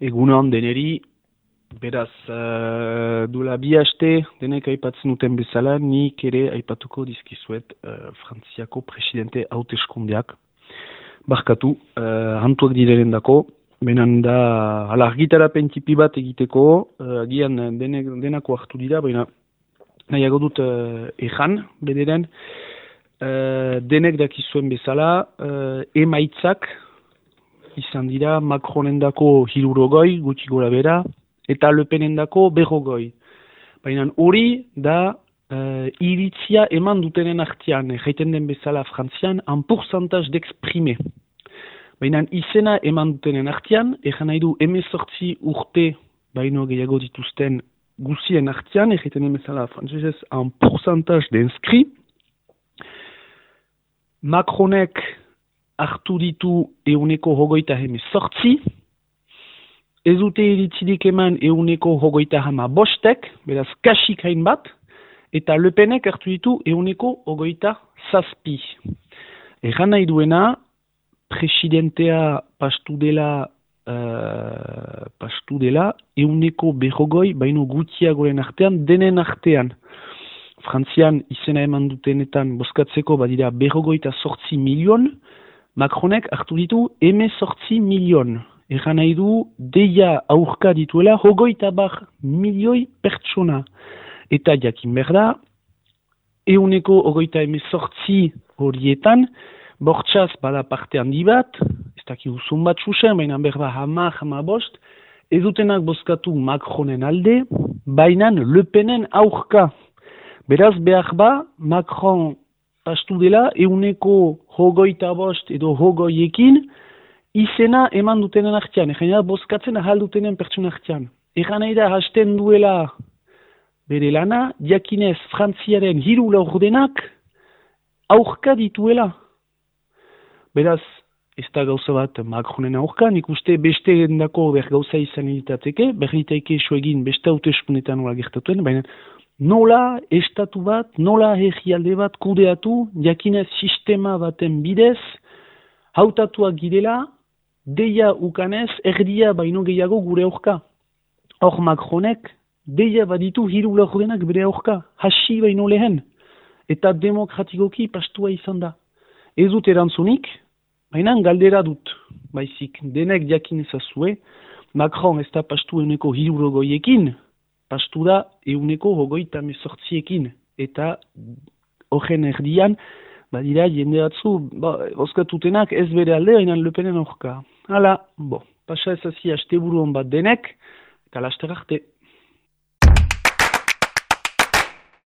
Egunon deneri, beraz, uh, dula bi haste, denek aipatzen duten bezala, nik ere aipatuko dizkizuet uh, Frantziako presidente hauteskundeak. Barkatu, uh, hantuak direnen dako, benen da, ala argitara pentipi bat egiteko, uh, agian denek, denako hartu dira, baina nahiago dut uh, ejan, bederen, uh, denek dakizuen bezala, uh, emaitzak, izan dira Macronendako hirurogoi, gutxi gora bera, eta Lepenendako berrogoi. Baina hori da uh, iritzia eman dutenen artian, jaiten den bezala frantzian, un pourcentage d'exprime. Baina izena eman dutenen artian, egan nahi du emezortzi urte baino gehiago dituzten guzien artian, jaiten den bezala frantzesez, un pourcentage d'inskri. Macronek hartu ditu euneko hogoita heme sortzi, ez dute eritzidik eman euneko hogoita hama bostek, beraz kasik hain bat, eta lepenek hartu ditu euneko hogoita zazpi. Egan nahi duena, presidentea pastu dela, uh, pastu dela euneko behogoi, baino gutiagoren artean, denen artean. Frantzian izena eman dutenetan boskatzeko badira behogoita sortzi milion, Macronek hartu ditu eme sortzi milion. Egan nahi du, deia aurka dituela, hogoita bar milioi pertsona. Eta jakin berda, euneko hogoita eme sortzi horietan, bortxaz bada parte handi bat, ez daki uzun bat susen, baina berba hama, hama bost, ez dutenak bozkatu Macronen alde, baina Lepenen aurka. Beraz behar ba, Macron pastu dela, euneko hogoita bost edo hogoiekin, izena eman dutenen artian, egin da, bozkatzen ahal dutenen pertsona artian. Egan nahi da, hasten duela bere lana, jakinez frantziaren hiru laurdenak aurka dituela. Beraz, ez da gauza bat Macronen aurka, nik uste beste gendako ber izan editateke, berritaike egin beste haute espunetan gertatuen, baina nola estatu bat, nola herrialde bat kudeatu, jakinez sistema baten bidez, hautatuak girela, deia ukanez, erdia baino gehiago gure aurka. Hor Macronek, deia baditu hiru laurdenak bere aurka, hasi baino lehen, eta demokratikoki pastua izan da. Ez dut erantzunik, baina galdera dut, baizik, denek jakinez azue, Macron ez da pastu euneko hiru pastu da euneko hogoita mesortziekin. Eta horren erdian, badira jende batzu, ba, ez bere alde, baina lepenen horka. Hala, bo, pasa ez hazi haste bat denek, eta laster arte.